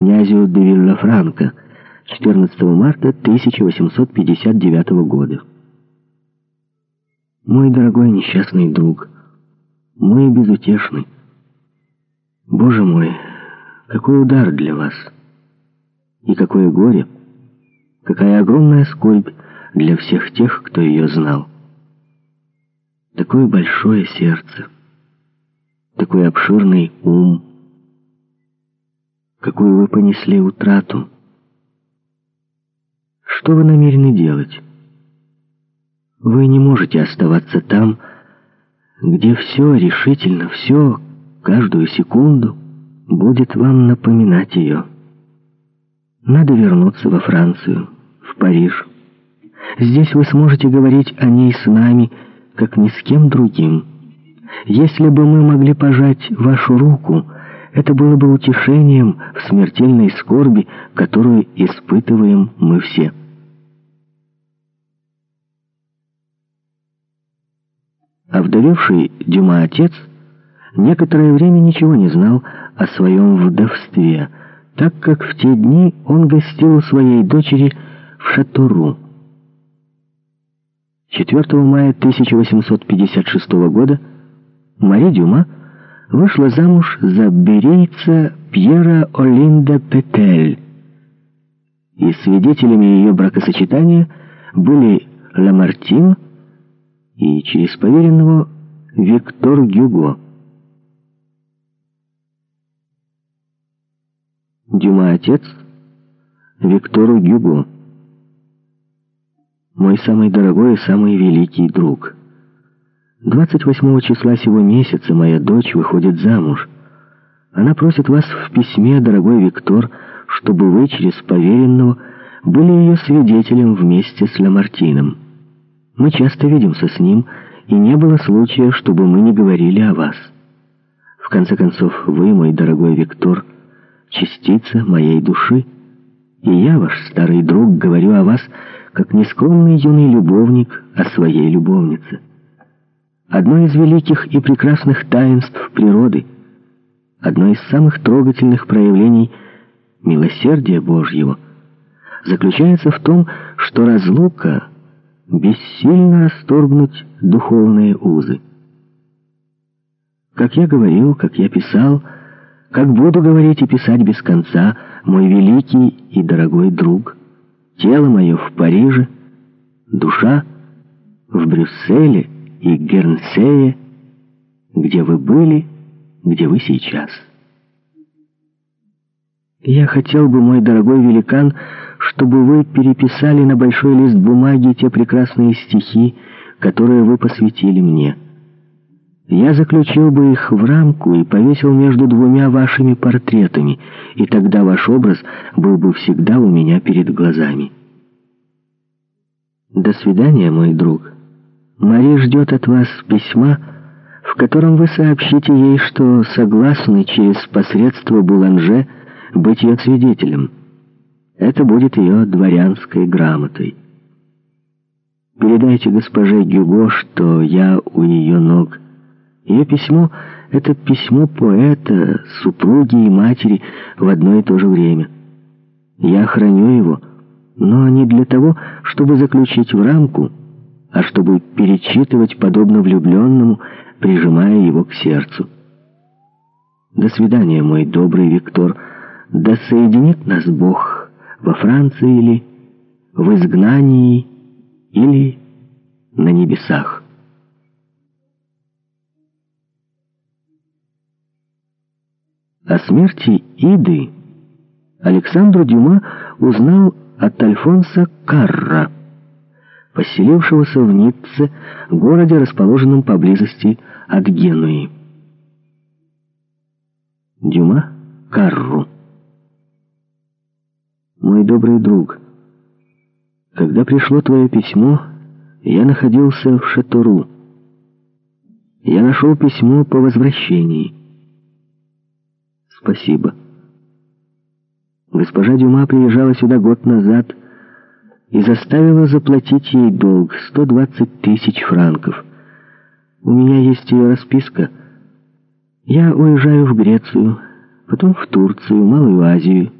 князю де Виллафранко 14 марта 1859 года. Мой дорогой несчастный друг, мой безутешный, Боже мой, какой удар для вас, и какое горе, какая огромная скорбь для всех тех, кто ее знал. Такое большое сердце, такой обширный ум, какую вы понесли утрату. Что вы намерены делать? Вы не можете оставаться там, где все решительно, все, каждую секунду, будет вам напоминать ее. Надо вернуться во Францию, в Париж. Здесь вы сможете говорить о ней с нами, как ни с кем другим. Если бы мы могли пожать вашу руку, это было бы утешением в смертельной скорби, которую испытываем мы все. Овдовевший Дюма отец некоторое время ничего не знал о своем вдовстве, так как в те дни он гостил у своей дочери в Шатуру. 4 мая 1856 года Мари Дюма вышла замуж за берейца Пьера Олинда Петель, и свидетелями ее бракосочетания были Ламартин и через поверенного Виктор Гюго. Дюма отец Виктору Гюго. Мой самый дорогой и самый великий друг. 28 числа сего месяца моя дочь выходит замуж. Она просит вас в письме, дорогой Виктор, чтобы вы через поверенного были ее свидетелем вместе с Ламартином. Мы часто видимся с ним, и не было случая, чтобы мы не говорили о вас. В конце концов, вы, мой дорогой Виктор, частица моей души, и я, ваш старый друг, говорю о вас, как нескромный юный любовник о своей любовнице. Одно из великих и прекрасных таинств природы, одно из самых трогательных проявлений милосердия Божьего заключается в том, что разлука бессильно расторгнуть духовные узы. Как я говорил, как я писал, как буду говорить и писать без конца, мой великий и дорогой друг, тело мое в Париже, душа в Брюсселе — и Гернсее, где вы были, где вы сейчас. Я хотел бы, мой дорогой великан, чтобы вы переписали на большой лист бумаги те прекрасные стихи, которые вы посвятили мне. Я заключил бы их в рамку и повесил между двумя вашими портретами, и тогда ваш образ был бы всегда у меня перед глазами. До свидания, мой друг. Мари ждет от вас письма, в котором вы сообщите ей, что согласны через посредство Буланже быть ее свидетелем. Это будет ее дворянской грамотой. Передайте госпоже Гюго, что я у ее ног. Ее письмо — это письмо поэта, супруги и матери в одно и то же время. Я храню его, но не для того, чтобы заключить в рамку — а чтобы перечитывать подобно влюбленному, прижимая его к сердцу. До свидания, мой добрый Виктор. Да соединит нас Бог во Франции или в изгнании, или на небесах. О смерти Иды Александр Дюма узнал от Альфонса Карра, поселившегося в Ницце, городе, расположенном поблизости от Генуи. Дюма Карру. Мой добрый друг, когда пришло твое письмо, я находился в Шатуру. Я нашел письмо по возвращении. Спасибо. Госпожа Дюма приезжала сюда год назад, и заставила заплатить ей долг 120 тысяч франков. У меня есть ее расписка. Я уезжаю в Грецию, потом в Турцию, Малую Азию,